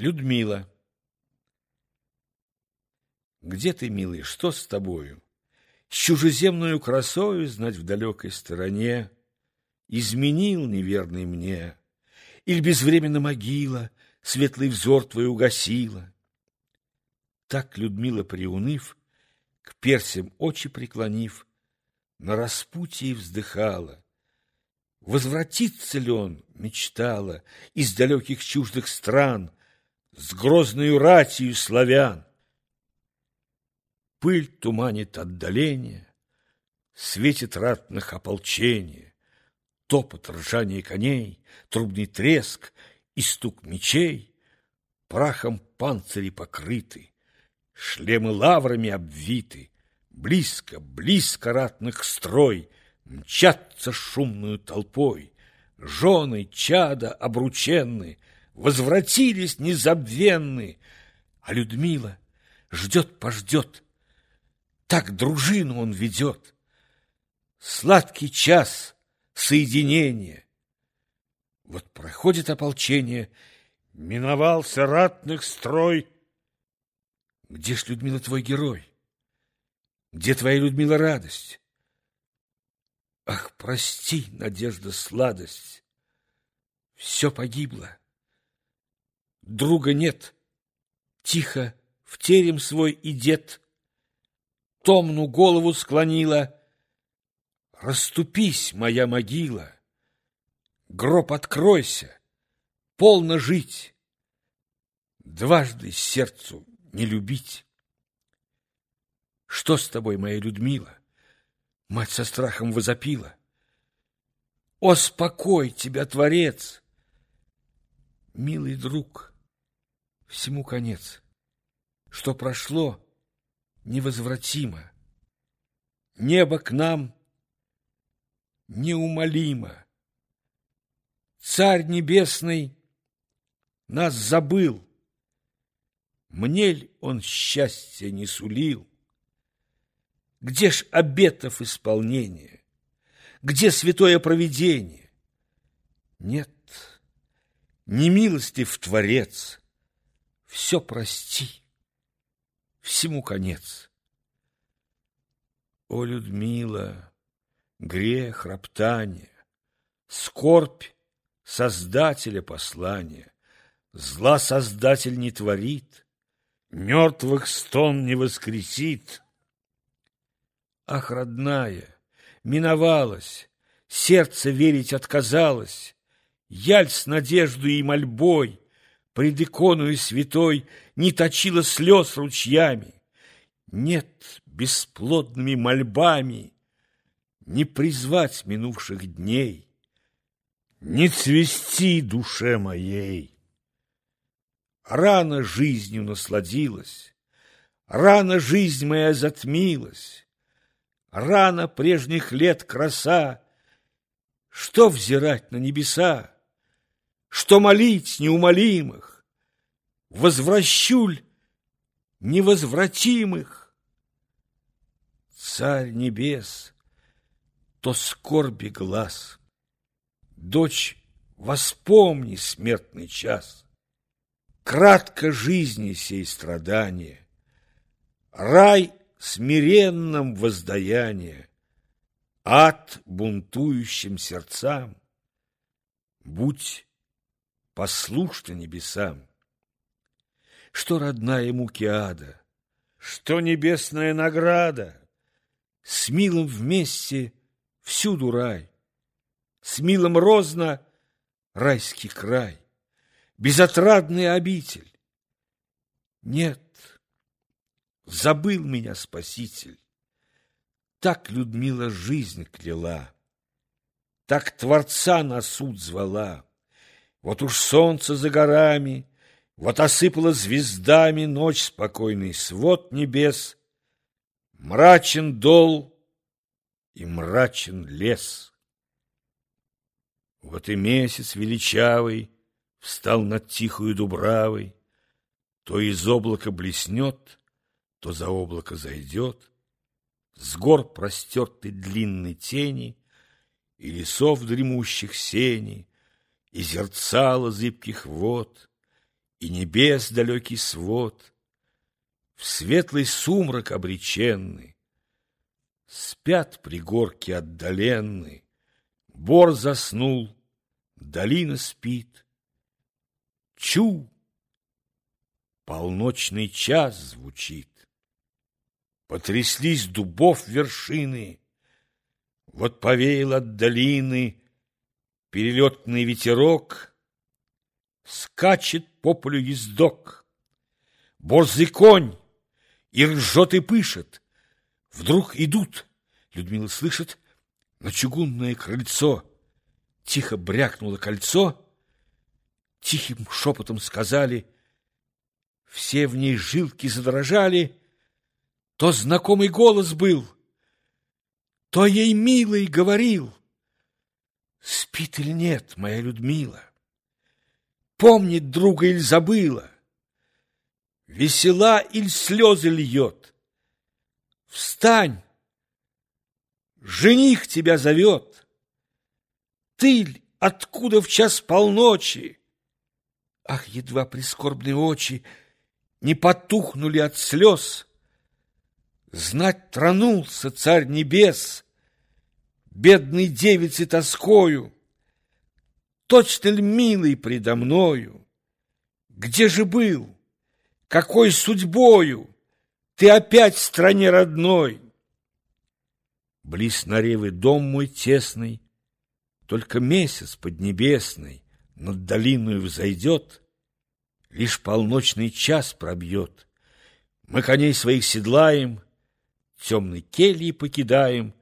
Людмила. Где ты, милый, что с тобою? С чужеземную красою знать в далекой стороне Изменил неверный мне, Иль безвременно могила Светлый взор твой угасила. Так Людмила, приуныв, К персям очи преклонив, На распутье вздыхала. Возвратится ли он, мечтала, Из далеких чуждых стран, С грозною ратью славян? Пыль туманит отдаление, Светит ратных ополчение, Топот ржания коней, Трубный треск и стук мечей, Прахом панцири покрыты, Шлемы лаврами обвиты, Близко, близко ратных строй Мчатся шумную толпой, Жены, чада обрученны, Возвратились незабвенны, А Людмила ждет-пождет, так дружину он ведет. Сладкий час соединения. Вот проходит ополчение, миновался ратных строй. Где ж, Людмила, твой герой? Где твоя, Людмила, радость? Ах, прости, надежда, сладость. Все погибло. Друга нет. Тихо в терем свой дед томну голову склонила. Раступись, моя могила, гроб откройся, полно жить, дважды сердцу не любить. Что с тобой, моя Людмила? Мать со страхом возопила. О, спокой тебя, Творец! Милый друг, всему конец. Что прошло, невозвратимо. Небо к нам неумолимо. Царь небесный нас забыл. Мне ль он счастья не сулил? Где ж обетов исполнение? Где святое провидение? Нет, не милости в Творец, все прости всему конец. О, Людмила, грех, роптание, скорбь Создателя послания, зла Создатель не творит, мертвых стон не воскресит. Ах, родная, миновалась, сердце верить отказалось, яль с надеждой и мольбой, пред иконою святой не точила слез ручьями. Нет, бесплодными мольбами не призвать минувших дней, не цвести душе моей. Рано жизнью насладилась, рано жизнь моя затмилась, рано прежних лет краса, что взирать на небеса? Что молить неумолимых, возвращуль невозвратимых. Царь небес, то скорби глаз, дочь, воспомни смертный час, кратко жизни сей страдания, рай смиренном воздаяние, ад бунтующим сердцам, будь послушна небесам. Что родная муки ада, что небесная награда, С милым вместе всюду рай, С милым розно райский край, Безотрадный обитель. Нет, забыл меня Спаситель, Так Людмила жизнь кляла, Так Творца на суд звала. Вот уж солнце за горами, Вот осыпала звездами Ночь спокойный свод небес, Мрачен дол и мрачен лес. Вот и месяц величавый Встал над тихою дубравой, То из облака блеснет, То за облако зайдет, С гор простерты длинной тени И лесов дремущих сени, и зерцало зыбких вод, и небес далекий свод, В светлый сумрак обреченный, Спят пригорки отдаленны, Бор заснул, долина спит. Чу! Полночный час звучит. Потряслись дубов вершины, Вот повеял от долины Перелетный ветерок, Скачет по полю ездок, Борзый конь и ржет и пышет. Вдруг идут, Людмила слышит, на чугунное крыльцо. Тихо брякнуло кольцо, Тихим шепотом сказали, Все в ней жилки задрожали, То знакомый голос был, То ей милый говорил, Спит или нет моя Людмила? Помнит друга или забыла? Весела или слезы льет? Встань! Жених тебя зовет! Ты откуда в час полночи? Ах, едва прискорбные очи Не потухнули от слез! Знать тронулся царь небес, Бедной девице тоскою, Точно ли милый предо мною? Где же был? Какой судьбою? Ты опять в стране родной? Близ Наревы дом мой тесный, Только месяц поднебесный Над долиною взойдет, Лишь полночный час пробьет. Мы коней своих седлаем, Темной кельи покидаем.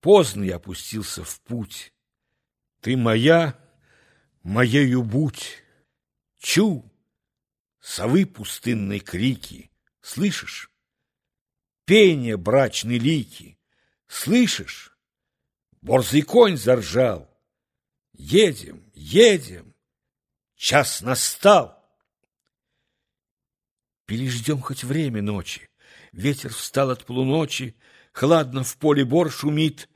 Поздно я опустился в путь. Ты моя, моею будь. Чу, совы пустынной крики, Слышишь? Пение брачной лики, Слышишь? Борзый конь заржал. Едем, едем, час настал. Переждем хоть время ночи. Ветер встал от полуночи, Хладно в поле бор шумит,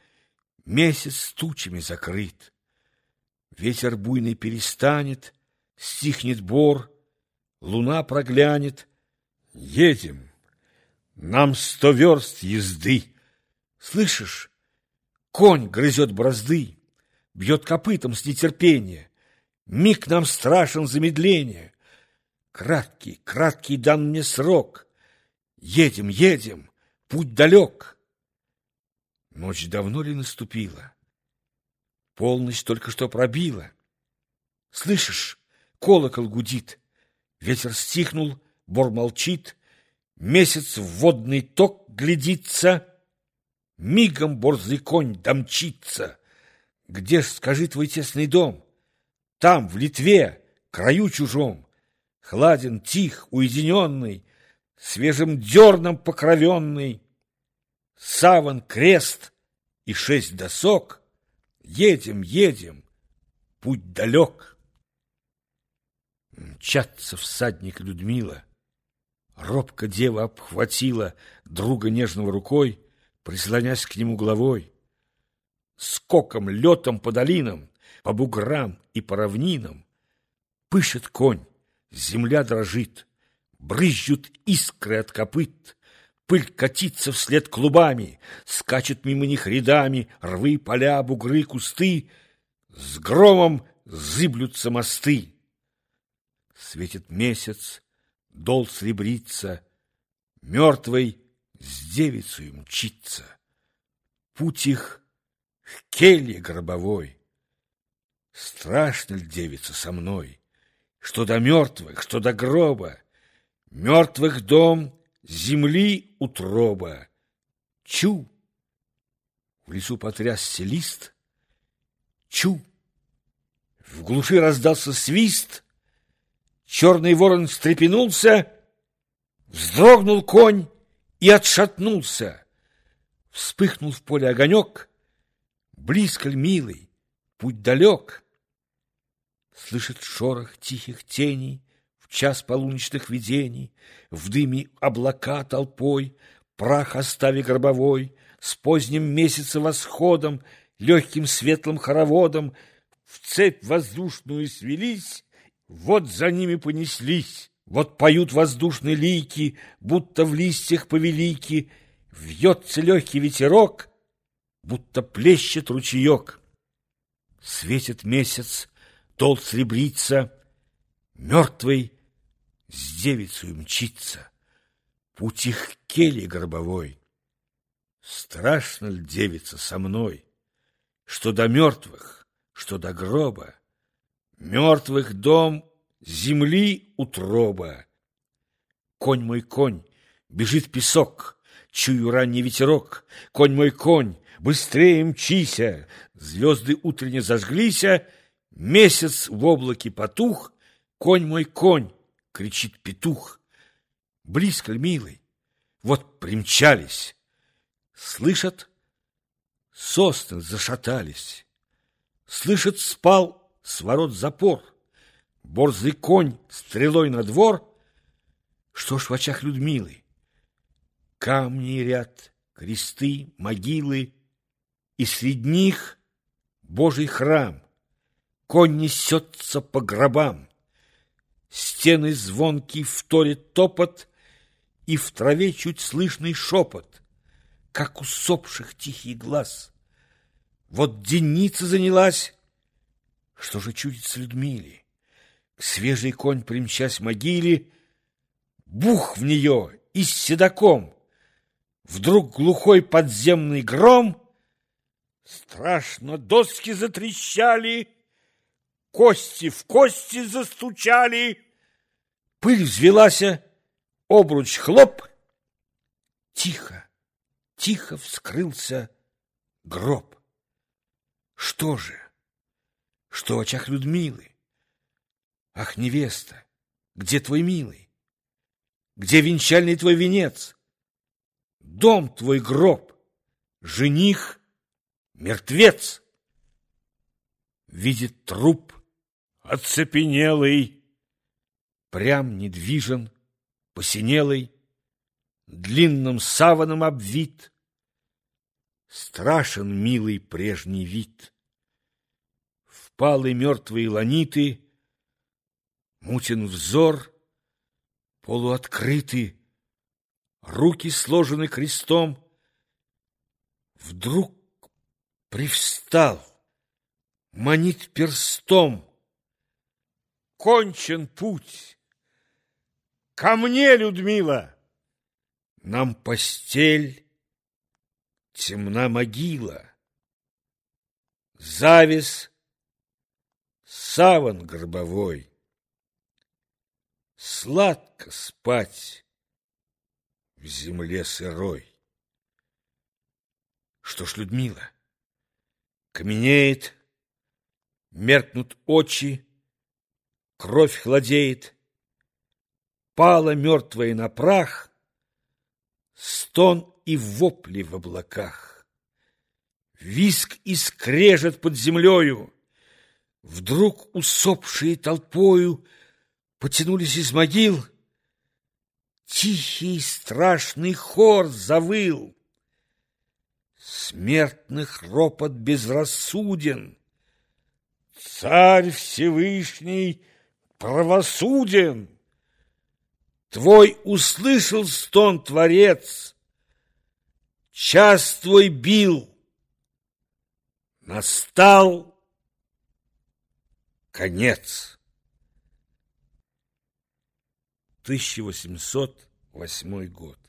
Месяц тучами закрыт. Ветер буйный перестанет, Стихнет бор, луна проглянет. Едем, нам сто верст езды. Слышишь, конь грызет бразды, Бьет копытом с нетерпения. Миг нам страшен замедление. Краткий, краткий дан мне срок. Едем, едем, путь далек. Ночь давно ли наступила? Полночь только что пробила. Слышишь, колокол гудит. Ветер стихнул, бор молчит. Месяц в водный ток глядится. Мигом борзый конь домчится. Где ж, скажи, твой тесный дом? Там, в Литве, краю чужом. Хладен, тих, уединенный, Свежим дерном покровенный. Саван, крест и шесть досок. Едем, едем, путь далек. Мчатся всадник Людмила. Робко дева обхватила друга нежного рукой, прислонясь к нему головой. Скоком, летом по долинам, по буграм и по равнинам Пышет конь, земля дрожит, брызжут искры от копыт, Пыль катится вслед клубами, скачет мимо них рядами Рвы, поля, бугры, кусты, С громом зыблются мосты. Светит месяц, дол сребрится, Мертвый с девицей мчится. Путь их к келье гробовой. Страшно ли девица со мной? Что до мертвых, что до гроба? Мертвых дом, земли утроба. Чу! В лесу потрясся лист. Чу! В глуши раздался свист. Черный ворон встрепенулся, вздрогнул конь и отшатнулся. Вспыхнул в поле огонек, Близко ль, милый, путь далек? Слышит шорох тихих теней Час полуночных видений, В дыме облака толпой, Прах остави гробовой, С поздним месяца восходом, Легким светлым хороводом В цепь воздушную свелись, Вот за ними понеслись, вот поют воздушные лики, Будто в листьях повелики, Вьется легкий ветерок, Будто плещет ручеек. Светит месяц, тол сребрится, Мертвый с девицей мчится. Путь их кели гробовой. Страшно ли девица со мной, Что до мертвых, что до гроба, Мертвых дом, земли утроба. Конь мой конь, бежит песок, Чую ранний ветерок. Конь мой конь, быстрее мчися, Звезды утренне зажглися, Месяц в облаке потух, Конь мой конь, кричит петух. Близко ли, милый? Вот примчались. Слышат, сосны зашатались. Слышат, спал с ворот запор, борзый конь стрелой на двор. Что ж в очах Людмилы? Камни ряд, кресты, могилы, и среди них Божий храм. Конь несется по гробам. Стены звонкий вторит топот, И в траве чуть слышный шепот, Как усопших тихий глаз. Вот денница занялась, что же чудится Людмиле? Свежий конь, примчась могиле, Бух в нее и с седаком. Вдруг глухой подземный гром, Страшно доски затрещали, Кости в кости застучали, Пыль взвелась, обруч хлоп, Тихо, тихо вскрылся гроб. Что же? Что в очах Людмилы? Ах, невеста, где твой милый? Где венчальный твой венец? Дом твой гроб, жених, мертвец. Видит труп оцепенелый, Прям недвижен, посинелый, Длинным саваном обвит. Страшен милый прежний вид впалы мертвые ланиты, Мутен взор, полуоткрыты, Руки сложены крестом. Вдруг привстал, манит перстом. Кончен путь. Ко мне, Людмила! Нам постель, темна могила. Завис саван гробовой. Сладко спать в земле сырой. Что ж, Людмила, каменеет, меркнут очи, кровь хладеет, пала мертвая на прах, стон и вопли в облаках, виск и скрежет под землею, Вдруг усопшие толпою потянулись из могил. Тихий страшный хор завыл. Смертных ропот безрассуден. Царь Всевышний правосуден. Твой услышал стон Творец, Час твой бил, настал Конец. 1808 год.